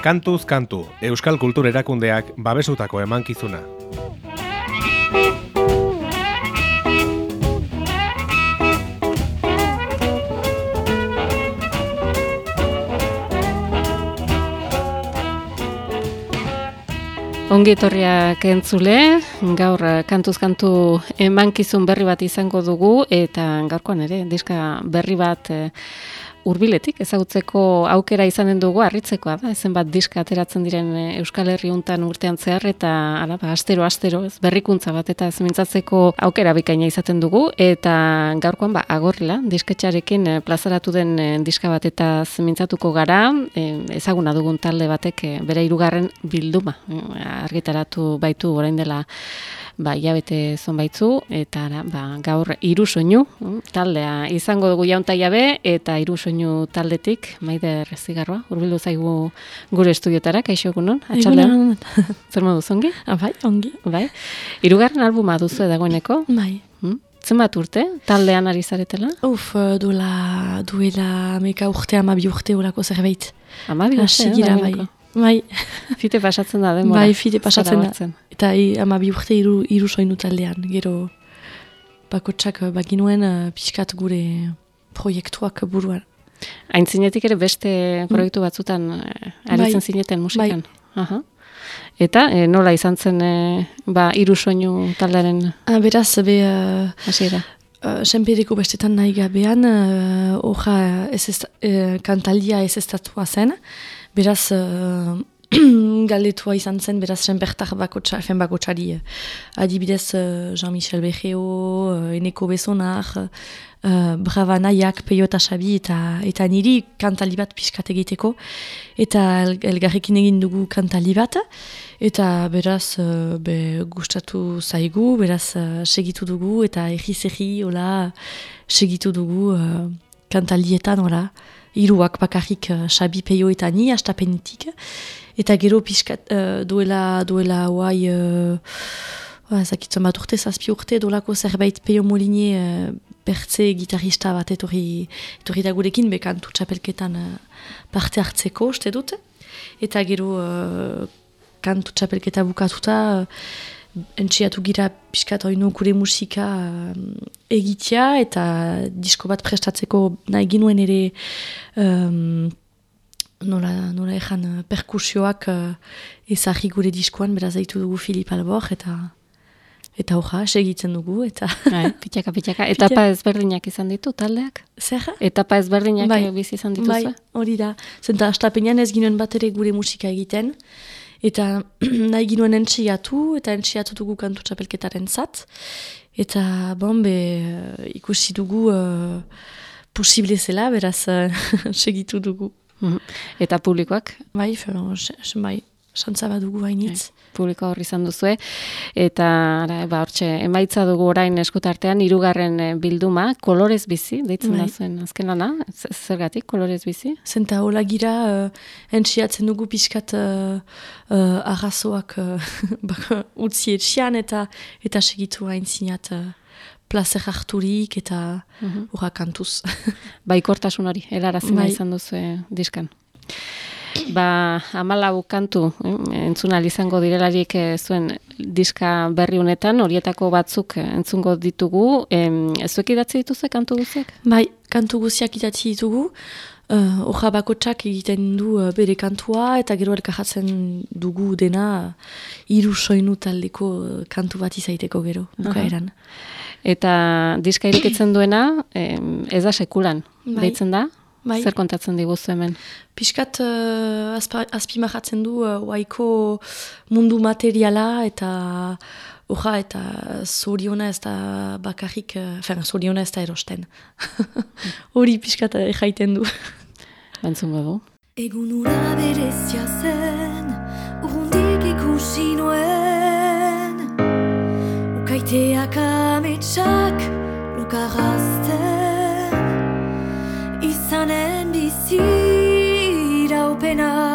Kantuz kantu, Euskal Kultur Erakundeak babesutako emankizuna. Ongi etorriak entzule, gaur eh, kantuz kantu emankizun berri bat izango dugu eta gaurkoan ere diska berri bat eh, urbiletik ezagutzeko aukera izanen dugu harritzekoa da. Ezen bat diska ateratzen diren e, Euskal Herri untan urtean zehar eta ala ba astero astero ez berrikuntza bat eta ezmintzatzeko aukera bikaina izaten dugu. Eta gaurkoan ba agorrila disketxarekin e, plazaratu den e, diska bat eta zemintzatuko gara. Ezaguna dugun talde batek bere hirugarren bilduma argitaratu baitu orain dela ba, jabete zonbaitzu, eta ba, gaur iru soinu, mm, taldea izango dugu jaunta jabe, eta iru soinu taldetik, maide rezigarroa, urbildu zaigu gure estudiotara, kaixo egunon, atxaldean, zer modu zongi? Ah, bai, ongi. Bai, irugarren albuma duzu edagoeneko? Bai. Hmm? Zenbat urte, taldean ari zaretela? Uf, duela, duela meka urte, amabi urte urako zerbait. Amabi urte, bai. Bai. Fite pasatzen da, demora. Bai, fite pasatzen da. Eta ama bi urte iru, iru soinu taldean. Gero, bakotsak eh, baginuen uh, pixkat gure proiektuak buruan. Hain zinetik ere beste mm. proiektu batzutan uh, aritzen bai. zineten musikan. Bai. Aha. Eta nola izan zen ba, iru soinu taldearen ah, Beraz, be... Uh, Uh, Senperiko bestetan nahi gabean, uh, ez ez, uh, kantalia ez ez zen, beraz uh, galdetua izan zen, beraz senpertar bakotxa, efen bakotxari uh, adibidez uh, Jean-Michel Bejeo, uh, Eneko Bezonar, uh, Brava Nayak, Peio eta Xabi eta, eta niri kantali bat pixkat egiteko. Eta elgarrekin egin dugu kantali bat. Eta beraz uh, be, gustatu zaigu, beraz uh, segitu dugu eta erri-zerri segitu dugu uh, kantalietan hola iruak bakarrik uh, Xabi Peio eta ni astapenetik. Eta gero pixkat uh, duela, duela huai, uh, uh, zakitzen bat urte, zazpi urte, dolako zerbait Peio Molini uh, bertze gitarista bat etorri, etorri da gurekin, bekantu txapelketan uh, parte hartzeko, uste dut. Eta gero uh, kantu txapelketa bukatuta, uh, entxiatu gira pixkat oinu gure musika um, egitea eta disko bat prestatzeko nahi ginuen ere um, nola, nola ezan uh, perkusioak uh, ezagri gure diskoan, beraz zaitu dugu Filip Albor eta eta hoja, segitzen dugu, eta... Bai, pitxaka, pitxaka. Etapa ezberdinak izan ditu, taldeak? Zer? Etapa ezberdinak bai. bizi izan ditu, bai, hori da. Zenta, astapenean ez ginen bat ere gure musika egiten, Eta nahi ginuen entxiatu, eta entxiatu dugu kantu txapelketaren zat. Eta, bon, be, ikusi dugu uh, posible zela, beraz, segitu dugu. Mhm. Eta publikoak? Bai, bai, santza bat dugu hainitz. Bai, publiko horri izan duzue. Eta, ba, hortxe, emaitza dugu orain eskutartean, irugarren eh, bilduma, kolorez bizi, deitzen bai. da zuen, azken lana, zergatik, kolorez bizi? Zenta, hola gira, uh, entxiatzen dugu pixkat uh, uh, arrazoak uh, utzi etxian, eta, eta segitu hain zinat, uh, plazer harturik eta mm -hmm. kantuz. Baikortasun hori, erarazina bai. izan duzu diskan. Ba, amalau kantu, eh, entzuna izango direlarik eh, zuen diska berri honetan, horietako batzuk eh, entzungo ditugu. Eh, zuek idatzi dituzu kantu guziak? Bai, kantu guziak idatzi ditugu. Uh, Oja bako txak egiten du uh, bere kantua eta gero elkajatzen dugu dena iru soinu taldeko kantu bat izaiteko gero, bukaeran. Eta diska irikitzen duena, ez da sekulan, bai. deitzen da? Bai. Zer kontatzen diguzu hemen? Piskat uh, eh, du uh, waiko mundu materiala eta Oja, eta zoriona ez da bakarrik, uh, fer, zoriona ez da erosten. Hori piskat jaiten du. Bantzun bego. Egun ura berezia zen, urrundik ikusi nuen, ukaiteak ametsak lukarazten izanen bizi iraupena Lehertua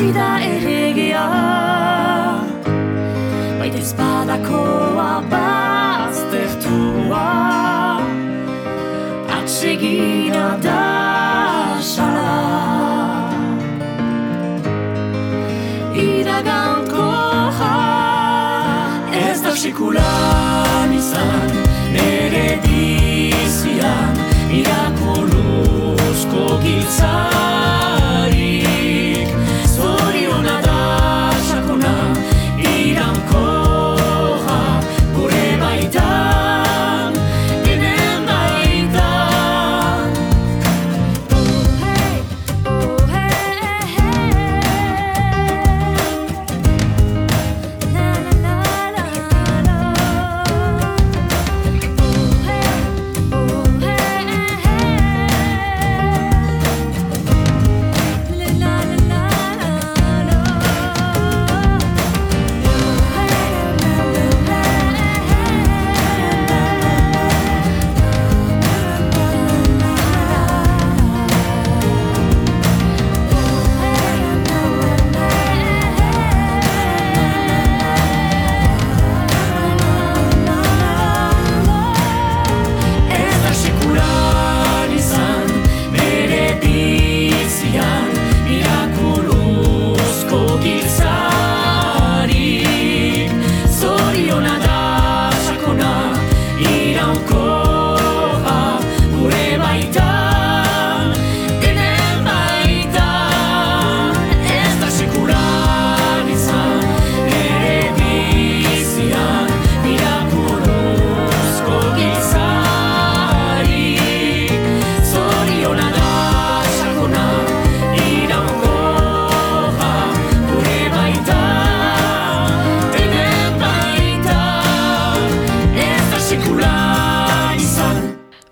zida erregea Baita ezpadakoa baztertua. Atsegina da sala. Iraganko ja Ez da sekulan izan. Nere bizian Irakoluzko giltzarik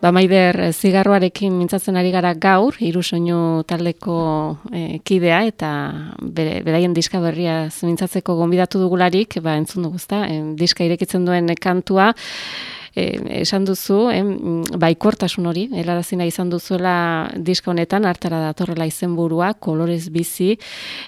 Ba Maider, eh, zigarroarekin mintzatzen ari gara gaur, hiru soinu taldeko eh, kidea eta bere, beraien diska berria mintzatzeko gonbidatu dugularik, ba entzun dugu? Em, diska irekitzen duen kantua eh, esan duzu, em, baikortasun hori, helarazina izan duzuela diska honetan, hartara datorrela izenburua, kolorez bizi,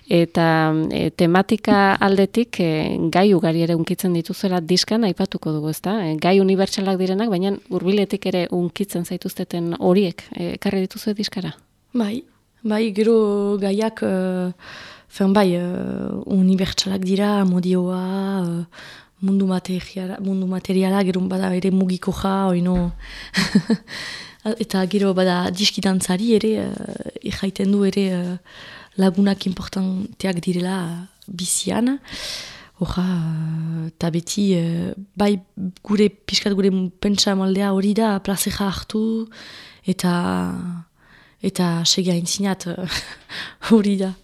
eta e, tematika aldetik e, gai ugari ere unkitzen dituzuela diskan aipatuko dugu, ezta? E, gai unibertsalak direnak, baina hurbiletik ere unkitzen zaituzteten horiek e, ekarri dituzue diskara. Bai, bai, gero gaiak, uh, fen bai, uh, unibertsalak dira, modioa, uh, mundu, materiala, mundu materiala, gero bada ere mugiko ja, oino, eta gero bada diskidantzari ere, uh, jaiten du ere uh, lagunak importanteak direla bizian, Oja, eta beti, eh, bai gure, pixkat gure pentsa maldea hori da, plazeja hartu, eta eta segia intzinat hori da.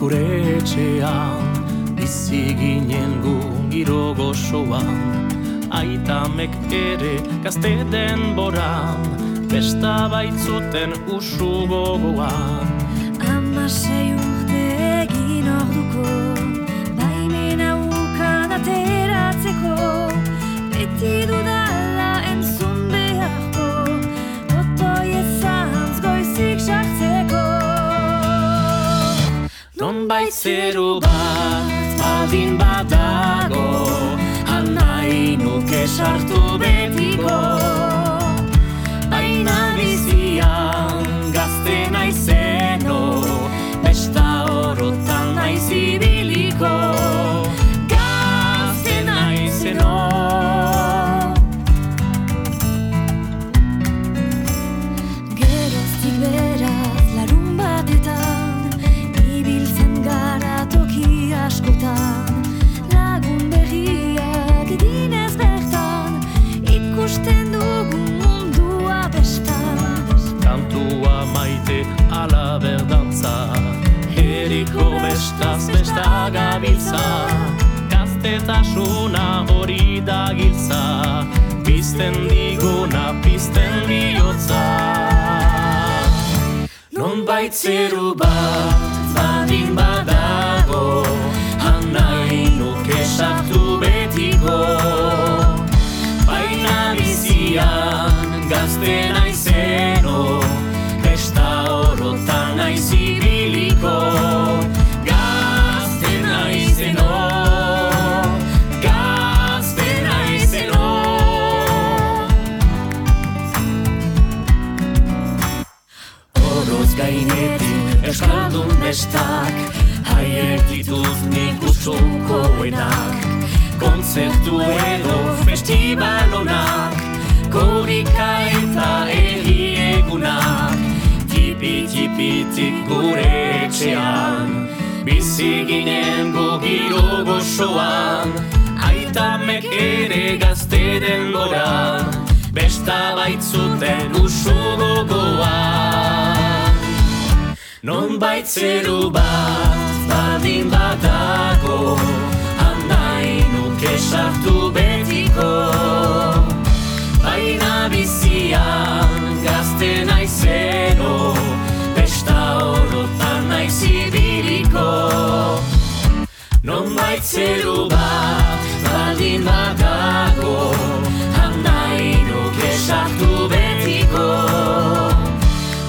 Gure etxean Bizi ginen gu giro gozoan Aitamek ere gazte denboran Besta baitzuten usu gogoan. Amasei Baitzeru bat baldin badago Anai nuke sartu betiko gabiltza Gaztetasuna hori da giltza Pizten diguna, pizten bihotza. Non Nonbait zeru bat badin badago Han nahi nuke sartu betiko. Baina bizian gazte naizeno Besta orotan naiz ibiliko gozoan Aitamek ere gazte denboran Besta baitzuten usu gogoan Non baitzeru bat badin badago Handai nuke sartu betiko. Baina bizian gazte naizeno Besta orotan naiz ibiliko Baitzeru bat baldin badago Handai nuke sartu betiko.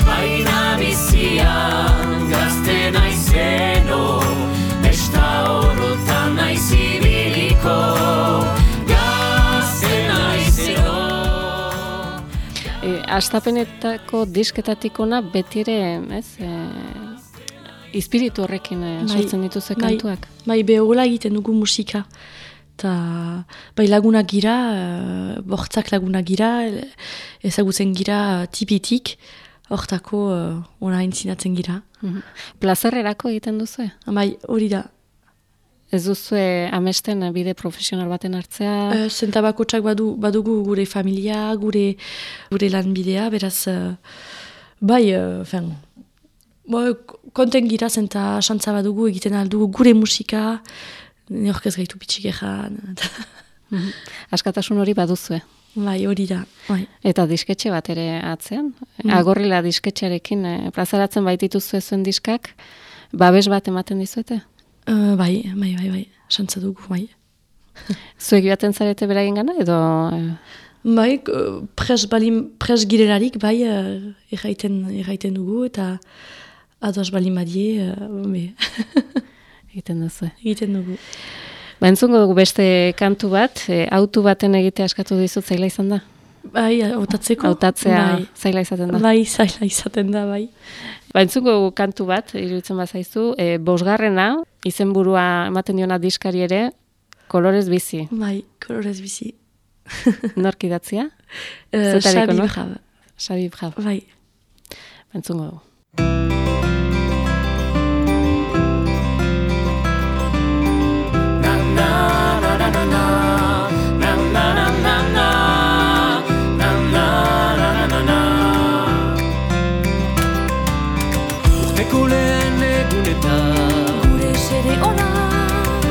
Baina bizian gazte naizeno Besta orotan naiz ibiliko. E, astapenetako disketatik ona beti ere, ez, e, izpiritu horrekin e, Bai, sortzen dituzue bai. kantuak. Bai, behola egiten dugu musika. Ta, bai lagunak gira, uh, bortzak lagunak gira, ezagutzen gira tipitik, hortako uh, ona entzinatzen gira. Mhm. Plazerrerako egiten duzue? Bai, hori da. Ez duzue amesten e, bide profesional baten hartzea? Uh, Zentabakotxak badu, badugu gure familia, gure, gure lanbidea, beraz, uh, bai, uh, fen, bo, konten gira zenta xantza badugu egiten aldugu gure musika, neork ez gaitu pitxik ezan. Mhm. Askatasun hori baduzue. bai, hori da, bai. Eta disketxe bat ere atzean. Agorrila disketxearekin e, plazaratzen baitituzue zuen diskak, babes bat ematen dizuete? Uh, bai, bai, bai, bai, xantza dugu, bai. Zuek joaten zarete beraien gana, edo... e, Bai, pres, balin, pres girelarik, bai, uh, erraiten, erraiten dugu, eta ados balin badie, uh, egiten duzu. egiten dugu. Ba, entzungo dugu beste kantu bat, e, autu baten egitea eskatu dizut zaila izan da? Bai, hautatzeko. Hautatzea bai. zaila izaten da. Bai, zaila izaten da, bai. Ba, entzungo dugu kantu bat, iruditzen bazaizu, e, bosgarrena, izenburua ematen diona diskari ere, kolorez bizi. Bai, kolorez bizi. Nork idatzia? Uh, Zetariko, Xabi no? Brab. Xabi Brab. Bai. Ba, entzungo dugu. Xede onak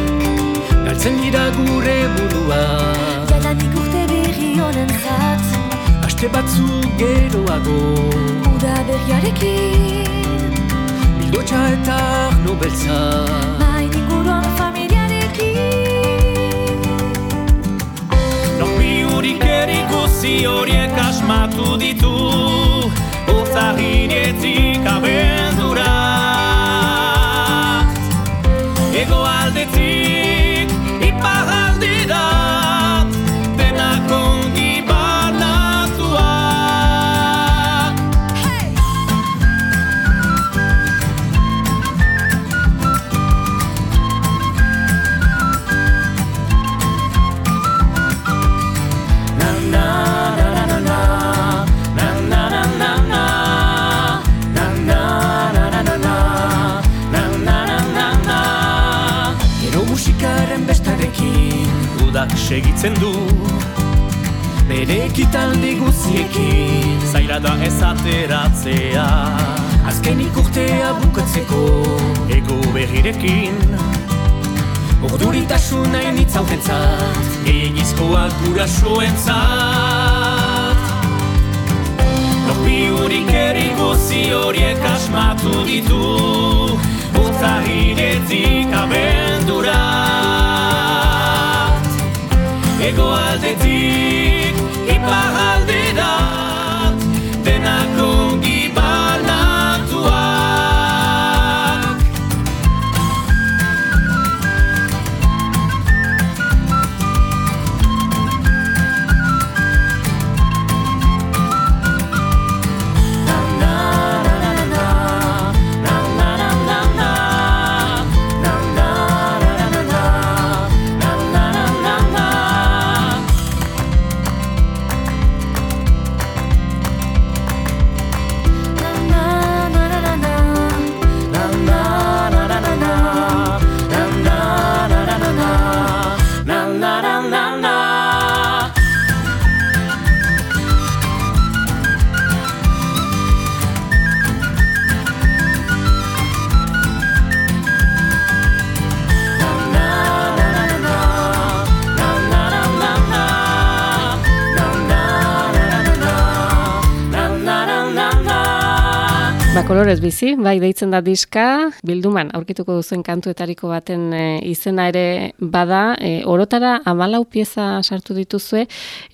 Galtzen dira gure burua. Jadanik urte berri honen zat Aste batzuk geroago. Uda berriarekin. Bildotxa eta arno beltza. Main inguruan familiarekin. Norbi hurik erikusi horiek asmatu ditu. Urzahinetik abendura segitzen du. Bere ekitaldi guziekin Zaila da ez ateratzea Azkenik urtea bukatzeko Ego berrirekin Urduritasun nahi nitzautentzat Gehiagizkoak gurasoentzat. Norbi hurik erri Ontzi horiek asmatu ditu Urtzahiretik abendura Ego aldetik kolorez bizi, bai deitzen da diska, bilduman aurkituko duzuen kantuetariko baten e, izena ere bada, e, orotara amalau pieza sartu dituzue,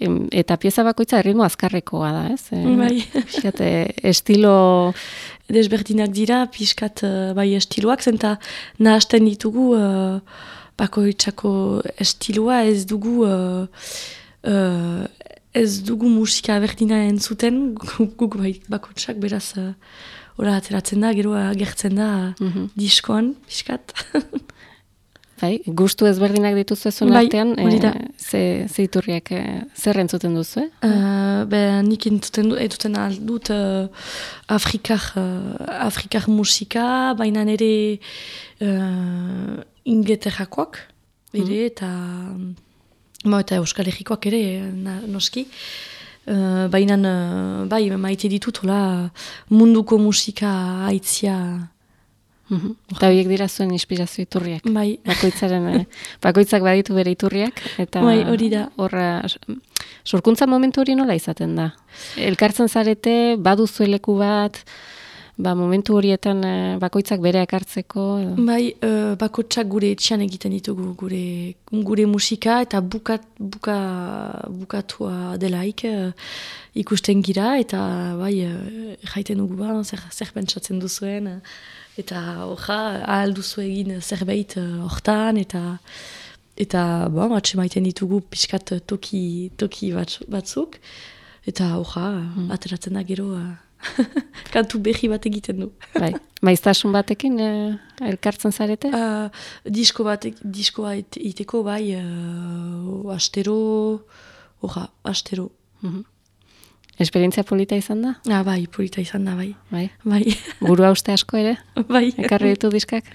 em, eta pieza bakoitza erritmo azkarrekoa da, ez? E, Bai. pixkat, e, estilo desberdinak dira, pixkat eh, bai estiloak, zenta nahasten ditugu uh, bakoitzako estiloa ez dugu uh, uh, ez dugu musika berdina entzuten, guk, guk bai bakoitzak beraz uh, ora ateratzen da, gero agertzen da Mhm. diskoan, pixkat. Bai, gustu ezberdinak dituzu zuen Bai, artean, da. ze, ze iturriak e, zer entzuten duzu, eh? Uh, be, nik entzuten du, eduten aldut uh, afrikar, uh, afrikar musika, baina nire uh, ingeterrakoak, ere, eta, mo, eta euskal herrikoak ere, na, noski. Uh, baina, uh, bai, maite ditut, hola, munduko musika aitzia, Mhm. Eta horiek dira zuen inspirazio iturriak. bai, Bakoitzaren, eh, bakoitzak baditu bere iturriak, eta Bai, hori da. horra, sorkuntza momentu hori nola izaten da? Elkartzen zarete, baduzu leku bat, ba, momentu horietan eh, bakoitzak bere ekartzeko, edo? Bai, uh, bakotsak gure etxean egiten ditugu gure, gure musika eta bukat, buka, bukatua delaik uh, ikusten gira eta bai, uh, jaiten dugu ba, zer, zer pentsatzen duzuen uh, eta hoja, ahal duzu egin zerbait uh, hortan eta eta ba, atxe maiten ditugu pixkat uh, toki, toki batzu- batzuk eta hoja, mm. ateratzen da gero uh, kantu berri bat egiten du. bai. Maiztasun batekin eh, elkartzen zarete? Uh, disko bat, diskoa it- iteko bai, uh, astero, oja, astero. Mhm. Esperientzia polita izan da? Ah, bai, polita izan da, bai. Bai. Bai, Burua uste asko ere? bai. Ekarri ditu diskak?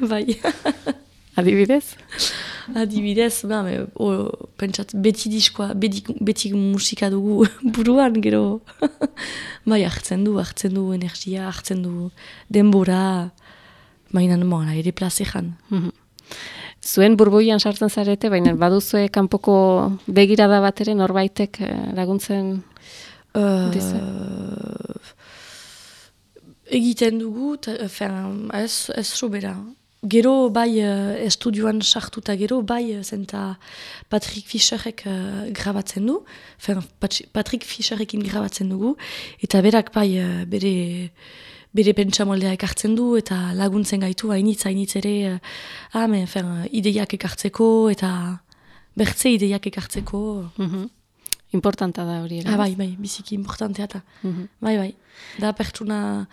Bai. Adibidez? Adibidez, ba, me, o, pentsat, beti diskoa, beti, beti musika dugu buruan, gero. bai, hartzen du, hartzen du energia, hartzen du denbora. Baina, bon, ere plazejan. Mhm. Zuen burbuian sartzen zarete, baina baduzue kanpoko begirada bat ere norbaitek eh, laguntzen Uh, Dizu? egiten dugu, ta, fen, ez, ez sobera. Gero bai uh, estudioan sartuta gero bai uh, zenta Patrick Fischerek uh, grabatzen du, fen, Patri- Patrick Fischerrekin grabatzen dugu, eta berak bai uh, bere bere pentsamoldea ekartzen du eta laguntzen gaitu hainitz hainitz ere uh, amen, fen, ideiak ekartzeko eta bertze ideiak ekartzeko. Mhm. Importanta da hori. Ah, bai, bai, biziki importantea eta. Mhm. Bai, bai. Da pertsona,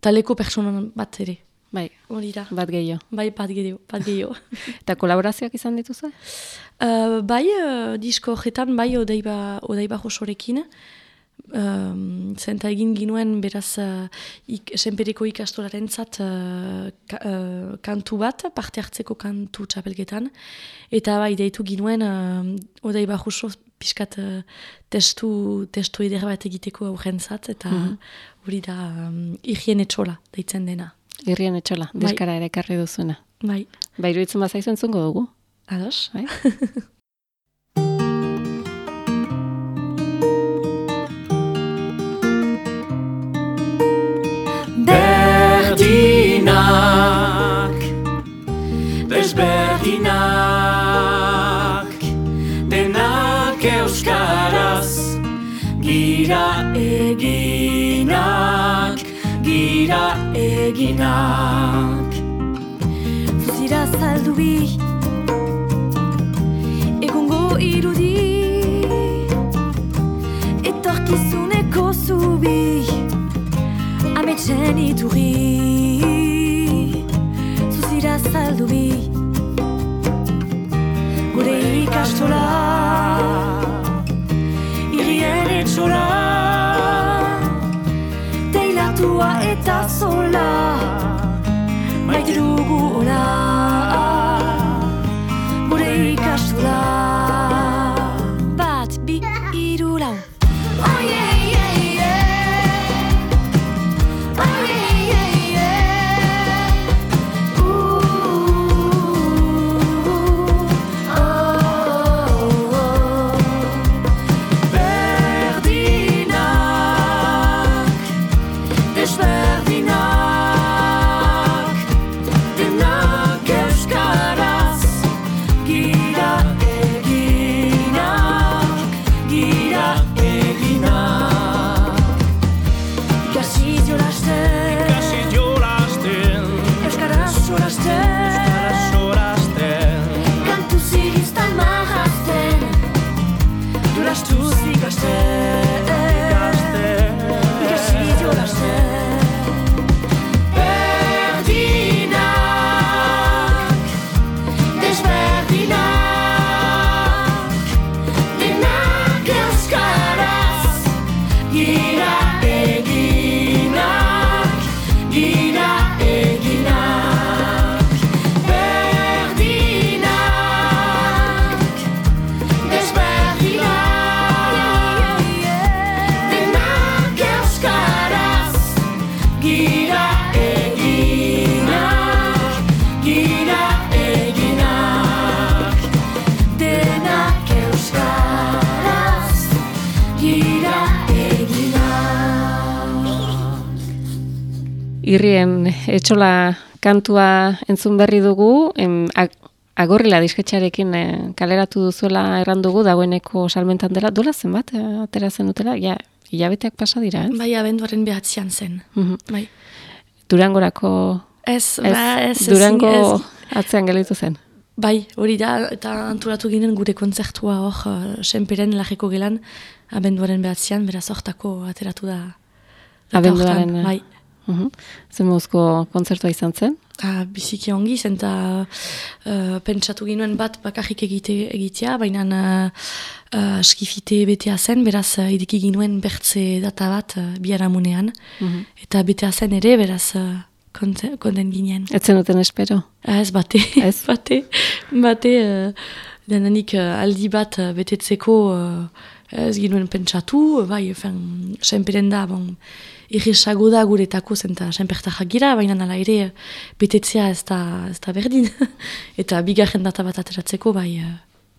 taleko pertsona bat ere. Bai, Hori da. bat gehiago. Bai, bat gehiago. Bat gehiago. Eta kolaborazioak izan dituzu? uh, bai, uh, disko horretan, bai, odaiba, odaiba josorekin. Um, zenta egin ginuen beraz uh, ik, senpereko ikastolaren zat uh, ka, uh, kantu bat, parte hartzeko kantu txapelketan. Eta bai, deitu ginuen uh, odaiba joso pixkat uh, testu, testu eder bat egiteko aurren zat, eta Mhm. hori da um, irrien etxola deitzen dena. Irrien etxola, bai. diskara ere karri duzuna. Bai. Bai, iruditzen bazaizu entzungo dugu. Ados. Bai? Berdinak Desberdinak Denak euskaraz Gira eginak Gira Zuzira saldu bi Egungo irudi. Etorkizuneko zubi Ametxen iturri. Zuzira saldu bi Gure ikastola Irien etxola Irrien etxola kantua entzun berri dugu, em, ag- agorrila disketxarekin eh, kaleratu duzuela erran dugu, dagoeneko salmentan dela, dola zenbat, eh, atera zen dutela, ja, hilabeteak pasa dira, ez? Bai, abenduaren behatzean zen. Mhm. Bai. Durangorako, Ez, ez, ba, ez, Durango ez. atzean gelitu zen. Bai, hori da, eta antolatu ginen gure kontzertua hor, uh, senperen lageko gelan, abenduaren behatzean, beraz hortako ateratu da. Abenduaren, eh. Bai. Mhm. Zen mozko kontzertua izan zen? Ah, biziki ongi zen, eta uh, pentsatu ginoen bat bakarrik egite, egitea, baina uh, uh, skifite betea zen, beraz uh, idiki ginuen bertze data bat uh, biharamunean, Mhm. eta betea zen ere, beraz uh, konte- konten ginen. Etzen duten espero. Ah, Ez bate, Ez? bate, bate, uh, denanik uh, aldi bat uh, betetzeko uh, ez ginuen pentsatu, bai, fen, senperen da, bon, irrisago da guretako zen eta senpertarrak gira, baina nala ere betetzea ez da, ez da berdin. eta bigarren data bat ateratzeko, bai, uh,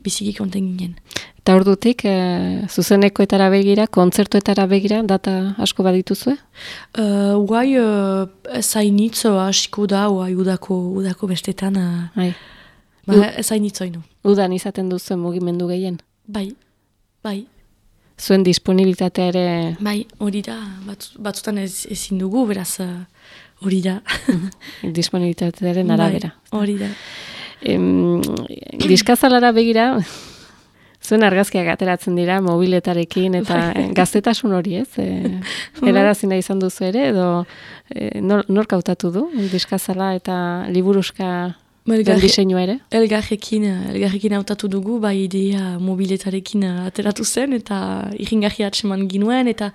biziki konten ginen. Eta ordutik, e, zuzenekoetara begira, kontzertuetara begira, data asko badituzue? Uh, guai, uh, uh, hasiko da, guai, udako, udako bestetan, uh, ba, ez hainitz oinu. Udan izaten duzuen mugimendu gehien. Bai, bai. Zuen disponibilitatea ere Bai, hori da, batz- batzutan ez, ezin dugu, beraz, uh, hori da. disponibilitatearen arabera. Bai, hori da. Em, diskazalara begira, zuen argazkiak ateratzen dira mobiletarekin eta Bai. gaztetasun hori ez? E, Helarazi nahi izan duzu ere, edo e, nor, nork hautatu du diskazala eta liburuska Elgar- diseinua ere? Elgarrekin, elgarrekin hautatu dugu, bai idea mobiletarekin uh, ateratu zen, eta irringarri atseman ginuen, eta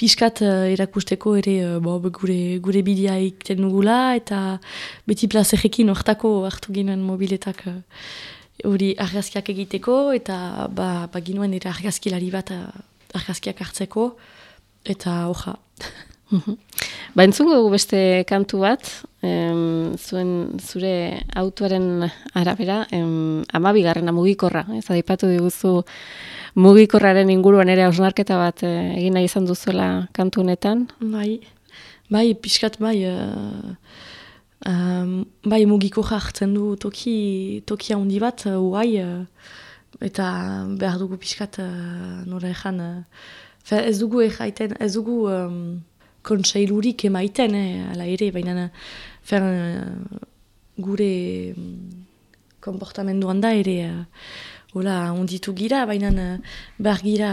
pixkat uh, erakusteko ere uh, bo, gure, gure bidea egiten dugula, eta beti plazerrekin hortako hartu ginuen mobiletak hori argazkiak egiteko, eta ba, ba ginuen ere argazkilari bat argazkiak hartzeko, eta hoja. Ba, entzungo dugu beste kantu bat, em, zuen zure autoaren arabera, em, amabigarrena mugikorra, ez aipatu diguzu mugikorraren inguruan ere hausnarketa bat eh, egin nahi izan duzuela kantu honetan. Bai, bai, pixkat bai, uh, um, bai mugiko jartzen du toki, toki handi bat, uh, uai, uh, eta behar dugu pixkat uh, nora ezan, uh, ez dugu erraiten, ez dugu um, kontseilurik emaiten, eh, ala ere, baina fer, eh, gure mm, komportamenduan da ere, eh, hola, onditu gira, baina eh, behar gira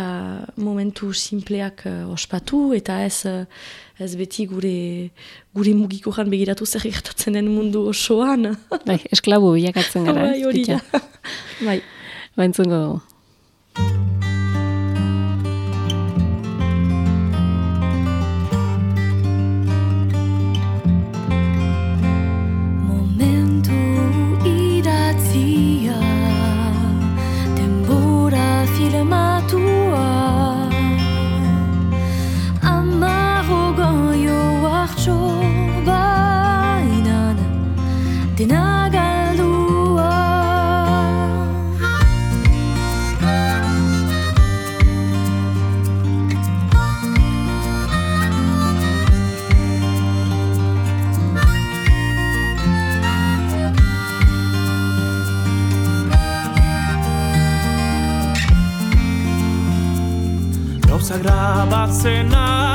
momentu simpleak eh, ospatu, eta ez, eh, ez beti gure, gure mugikoran begiratu zer gertatzen den mundu osoan. Bai, esklabu bilakatzen gara. bai, hori da. bai. Baintzungo Gauza grabatzen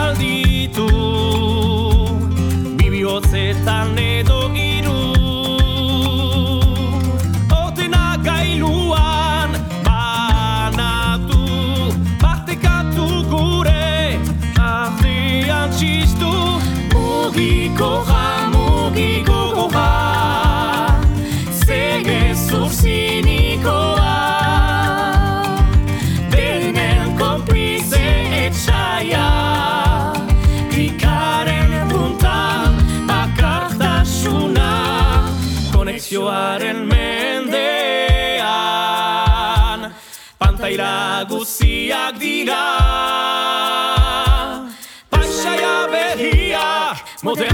Pantaila guziak dira. Paisaia berriak modernitatearen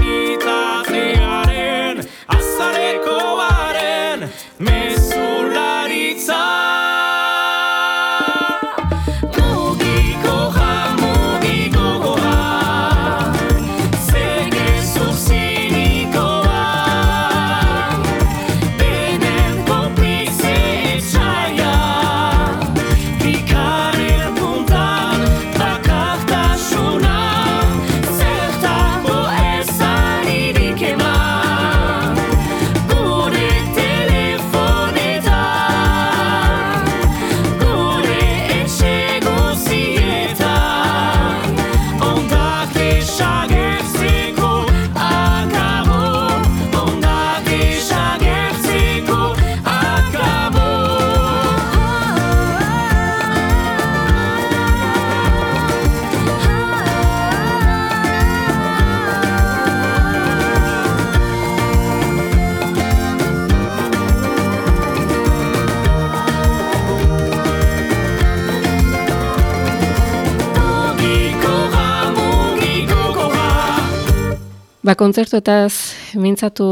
Ba, kontzertuetaz mintzatu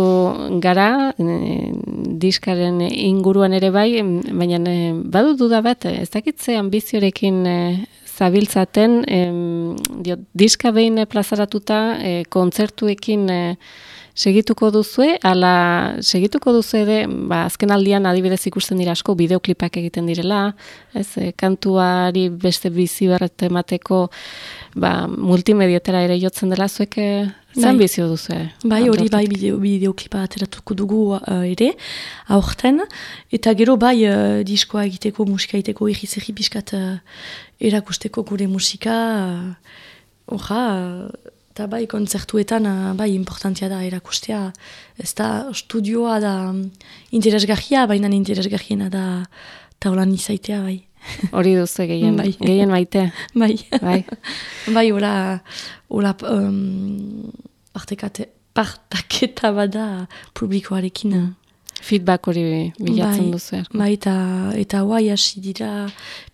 gara, e, diskaren inguruan ere bai, baina e, badu duda bat, ez dakitze ambiziorekin e, zabiltzaten, em, dio, diska behin plazaratuta e, kontzertuekin e, segituko duzue, ala segituko duzu ere, ba, azken aldian adibidez ikusten dira asko bideoklipak egiten direla, ez, e, kantuari beste bizi berret emateko ba, multimedietara ere jotzen dela zuek e, Bai. Zan bizio duzu, eh? Bai, hori bai bideo, bideoklipa ateratuko dugu uh, ere, aurten, eta gero bai uh, diskoa egiteko, musika egiteko, egiz egi pixkat uh, erakusteko gure musika, uh, orra, uh, eta bai kontzertuetan uh, bai importantia da erakustea, ez da studioa da um, interesgarria, baina interesgarriena da taulan izaitea bai. Hori duzu gehien, Bai. gehien maite. Bai. Bai. bai, hola, hola um, partekate, partaketa bada publikoarekin. Feedback hori bilatzen Bai, duzu. Bai, eta, eta guai hasi dira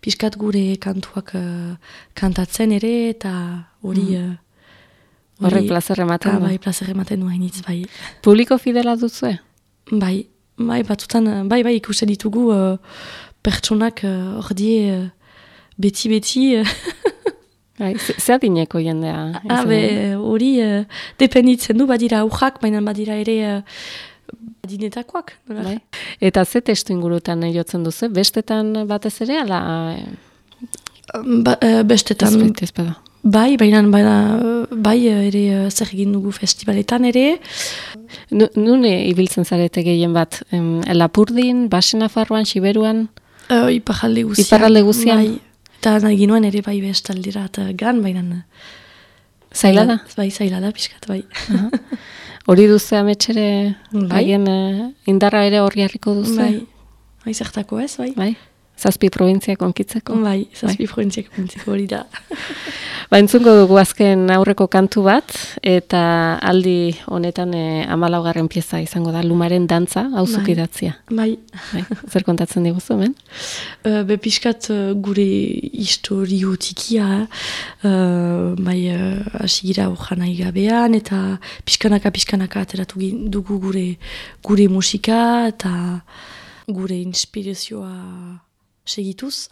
pixkat gure kantuak uh, kantatzen ere, eta hori... Uh, Horrek plazer ematen ah, du. Bai, plazer ematen du hainitz, bai. Publiko fidela duzu, Bai, bai, batzutan, uh, bai, bai, ikusten ditugu uh, pertsonak uh, hor die uh, beti-beti... Uh, Bai, ze- ze adineko jendea. Ah, izan be, da? hori uh, dependitzen du, badira aurrak, baina badira ere uh, adinetakoak. nola? Bai. Eta ze testu ingurutan jotzen duzu? Bestetan batez ere, ala... Ba, uh, bestetan, Ez, ez. Bai, baina bai ere eh, zer egin dugu festivaletan ere. Nu- Nun eh, ibiltzen zarete gehien bat? Em, Lapurdin, Basena Farroan, Siberuan? Uh, iparralde guzian. Iparralde guztian? Bai. Eta nahi ere bai bestaldira eta gan, baina... Zaila da? Bai, zaila da, pixkat, bai. Hori duzu ametxere Bai. haien eh, indarra ere horri harriko duzu? bai. Bai, zertako ez, bai. Bai? Zazpi provintzia konkitzeko? Bai, zazpi provinziak kontziko hori da. Ba, entzungo dugu azken aurreko kantu bat, eta aldi honetan e, amalaugarren pieza izango da, lumaren dantza, hauzuk Bai. idatzia. Bai, Bai. Zer kontatzen diguzu, hemen? uh, be pixkat uh, gure historio tikia, uh, bai, uh, asigira hoja nahi gabean, eta pixkanaka, pixkanaka ateratu dugu gure, gure musika, eta gure inspirazioa segituz.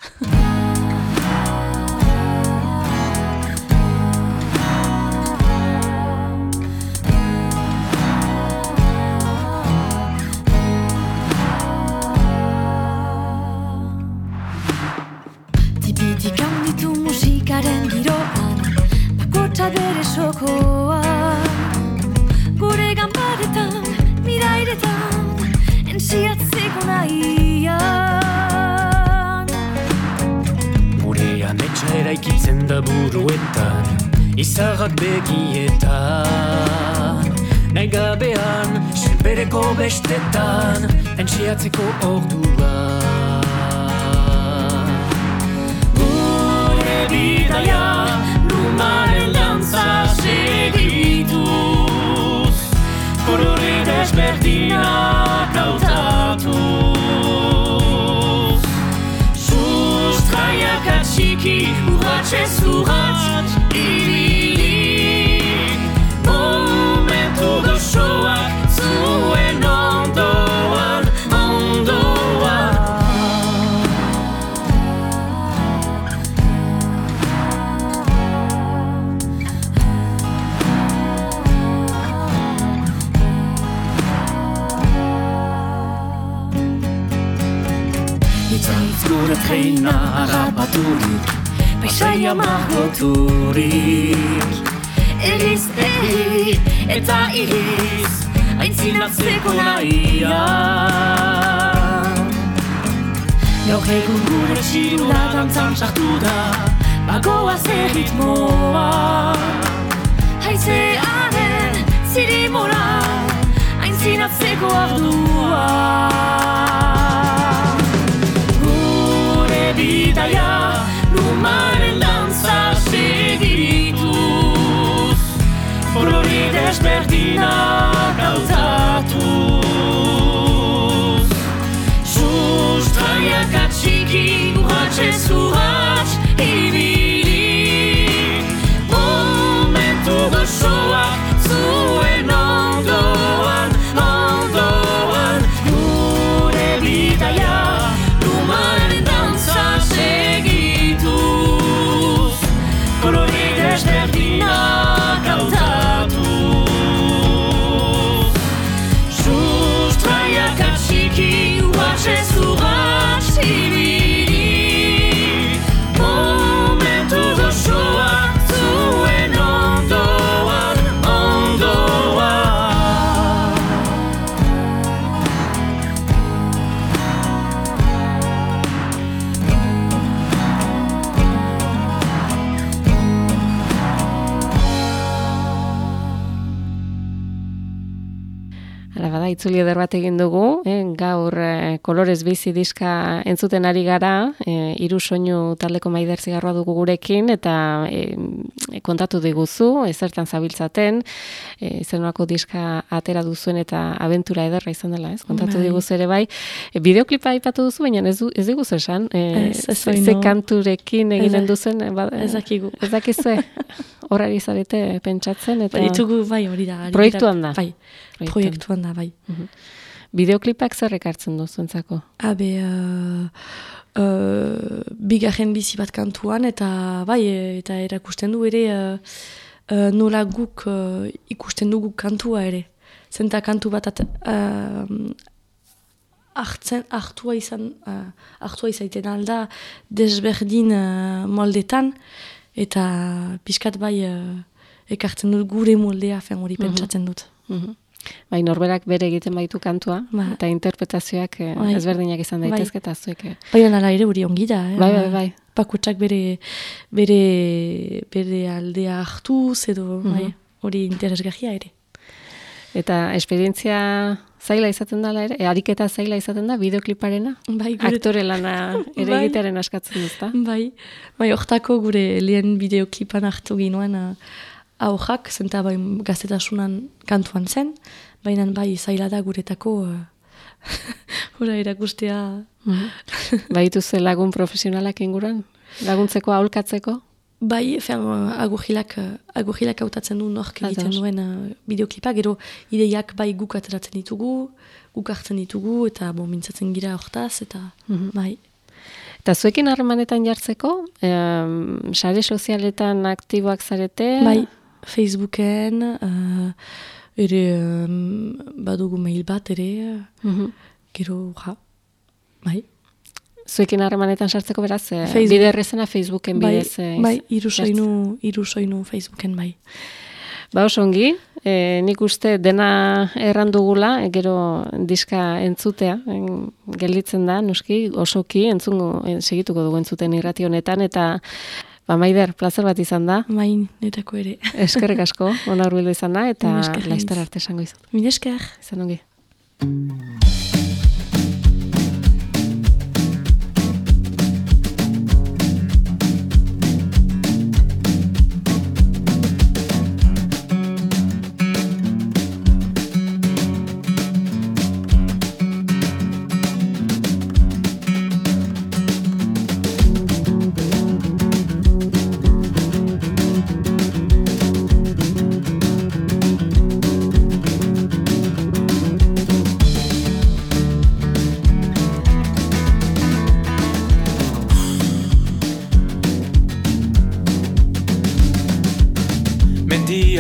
Tipitik handitu musikaren giroan Bakotxa bere sokoan Gure ganbaretan, mirairetan Entziatzeko nahian eraikitzen da buruetan Izarrak begietan. Nahi gabean, senbereko bestetan Entxiatzeko orduan. Gure bidaia Lumaren dantza segituz Kolore desberdinak hautatuz Fajerka, ciki, uchacie słuchać i Treina harrapaturik Paisaia margoturik Eriz, eri, eta iriz Aintzinatzeko nahia. Gaur egun gure txirula dantzan sartu da Bagoa zer ritmoa Haizearen zirimora Aintzinatzeko ardua itzuli eder bat egin dugu, eh, gaur eh, kolorez bizi diska entzuten ari gara, eh, iru soinu taldeko maider zigarroa dugu gurekin, eta eh, kontatu diguzu, ezertan zabiltzaten, eh, zenolako diska atera duzuen eta abentura ederra izan dela, ez? Kontatu Bai. diguzu ere bai. E, bideoklipa aipatu duzu, baina ez, du, ez diguzu esan, eh, Ez, ez ze, ze kanturekin eginen duzen, eh, ba, Ez dakigu. Ez dakizue, horari zarete pentsatzen, eta Bai, ditugu, bai, hori da. Proiektuan da. Bai, proiektuan da, bai. bideoklipak zer ekartzen du zuentzako? Habe, uh, uh, bigarren bizi bat kantuan, eta bai, e, eta erakusten du ere uh, uh, nola guk uh, ikusten dugu kantua ere. Zenta kantu bat at, uh, hartzen, hartua izan, uh, hartua izaiten alda desberdin uh, moldetan, eta pixkat bai uh, ekartzen dut gure moldea fen hori pentsatzen dut. Mhm. Bai, norberak bere egiten baitu kantua, Ba. eta interpretazioak eh, Bai. ezberdinak izan Bai. daitezke, eta zuek... eh, Baina nala ere hori ongi da. Eh? Bai, bai, bai. Bakotsak bere, bere, bere aldea hartuz edo Mhm. bai, hori interesgarria ere. Eta esperientzia zaila izaten dela ere, e, ariketa zaila izaten da, bideokliparena? Bai, gure- Aktore lana ere Bai. egitearen askatzen duzta. Bai, bai, hortako gure lehen bideoklipan hartu ginoen uh, aurrak, zenta bai gaztetasunan kantuan zen, baina bai zaila da guretako uh, hura erakustea. Baitu ze lagun profesionalak inguran? Laguntzeko, aholkatzeko? Bai, fer, agurgilak, uh, agurgilak hautatzen du nork egiten duen uh, bideoklipa, gero ideiak bai guk ateratzen ditugu, guk hartzen ditugu, eta bo, mintzatzen gira hortaz, eta bai. Eta zuekin harremanetan jartzeko, em, sare sozialetan aktiboak zarete? Bai, Facebooken, uh, ere um, badugu mail bat ere, Mhm. gero, ja, bai. Zuekin harremanetan sartzeko beraz, eh, Facebook. bide errezena Facebooken Bai, bidez. eh, bai, iz- iru jartzen. soinu, iru soinu Facebooken, bai. Ba oso ongi, e, nik uste dena errandugula, e, gero diska entzutea, en, gelditzen da, nuski, osoki, entzungo, en, segituko dugu entzuten irrati honetan, eta ba, maider, plazer bat izan da, Bai, netako ere. eskerrik asko, ona urbildu izan da, eta Heinz. arte esango izan. Mil esker. Izan ongi.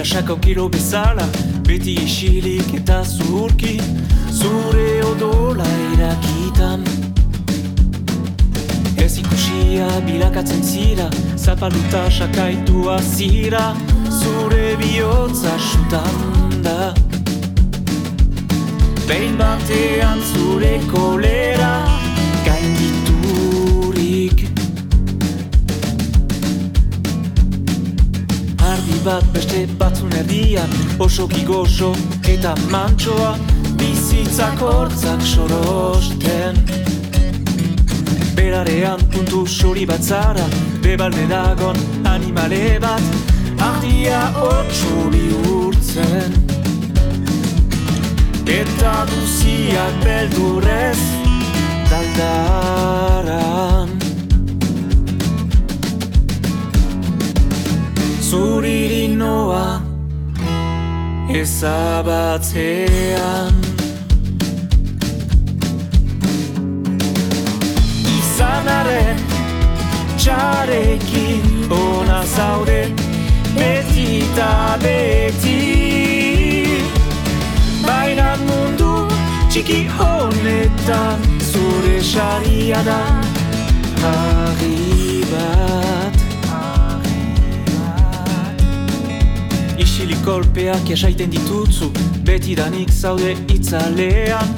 Sakau kilo bezala Beti isilik eta zurki Zure odola irakitan Ez ikusia bilakatzen zira Zapaluta sakaitua zira Zure bihotza sutan da. Behin batean zure kolera Gainditurik bat beste batzun erdian Osoki goxo eta mantsoa Bizitzak hortzak sorosten. Berarean puntu sori bat zara Bebalde dagon animale bat Ardia otxo bihurtzen. Eta guziak beldurrez Daldaran Zuriri noa Ezabatzean. Izanaren Txarekin Ona zaude Beti eta beti. Baina mundu txiki honetan Zure saria da kolpeak esaiten ditutzu Betidanik zaude itzalean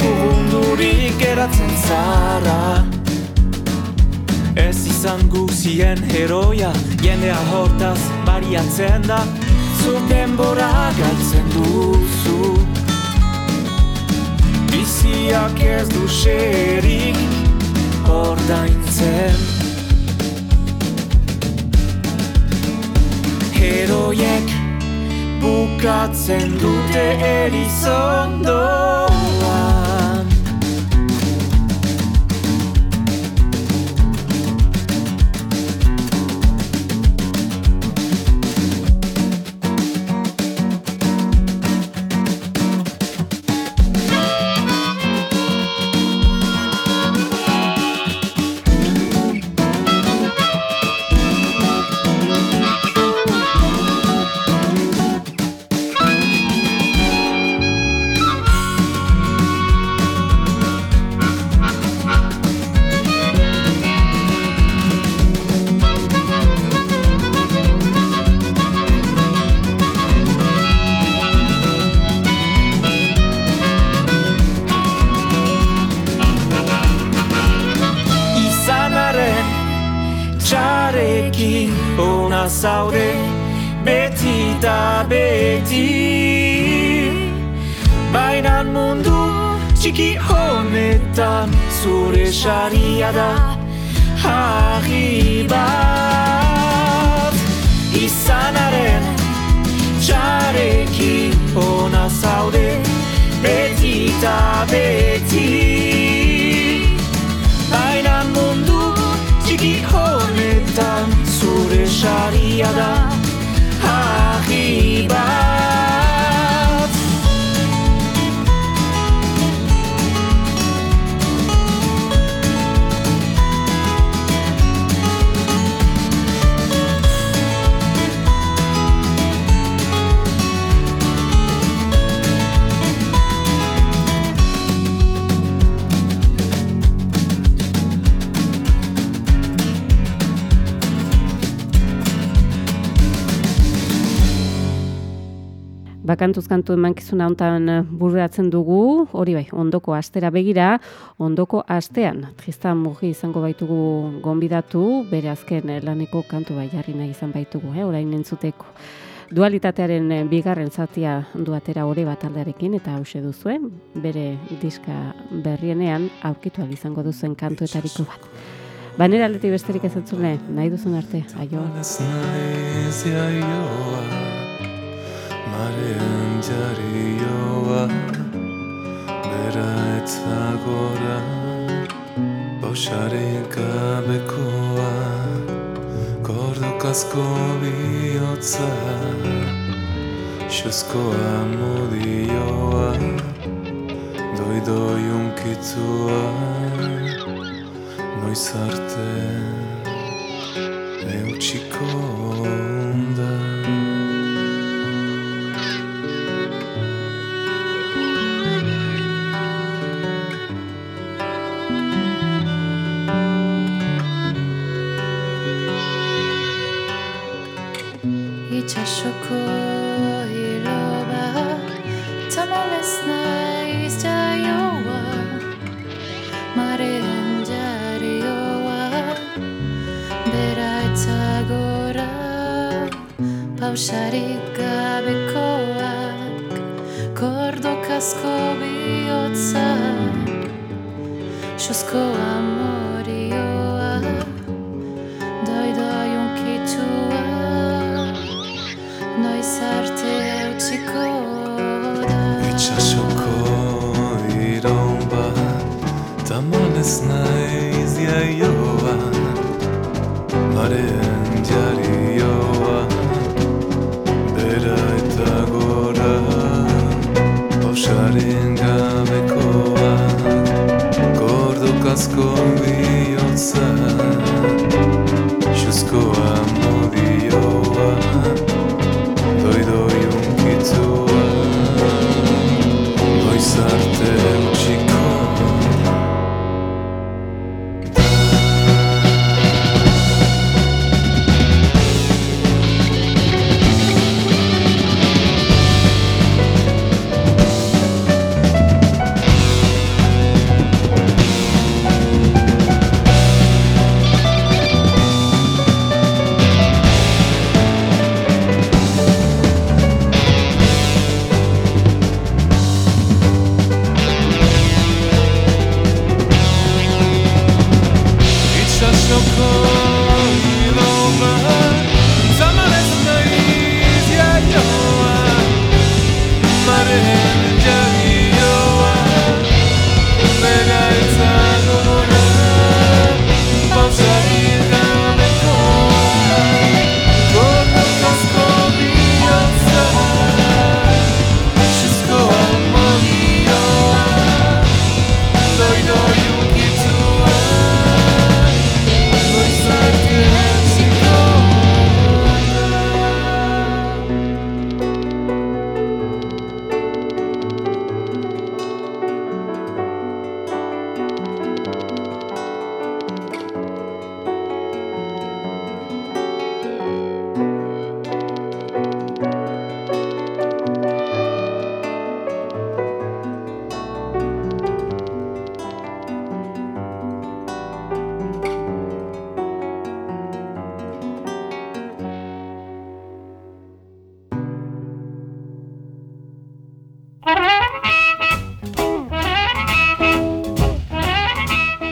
Urrundurik geratzen zara. Ez izan guzien heroia Jendea hortaz bariatzen da Zuk denbora galtzen duzu. Biziak ez du xerik ordaintzen. Heroiek bukatzen dute erizondoan Bakantuz kantu emankizuna hontan eh, burratzen dugu, hori bai, ondoko astera begira, ondoko astean, Tristan Mugi izango baitugu gonbidatu, bere azken eh, laneko kantu bai jarri nahi izan baitugu, eh, orain entzuteko. Dualitatearen eh, bigarren zatia du atera ore bat aldearekin eta hause duzue, bere diska berrienean aurkitu izango duzuen kantuetariko bat. Banera aldetik besterik ez nahi duzun arte, aio. Maren jarioa Bera etzagora Bausarik gabekoa Kordokazko bihotza Xuzko amodioa Doidoi unkitzua Noiz arte Eutsiko da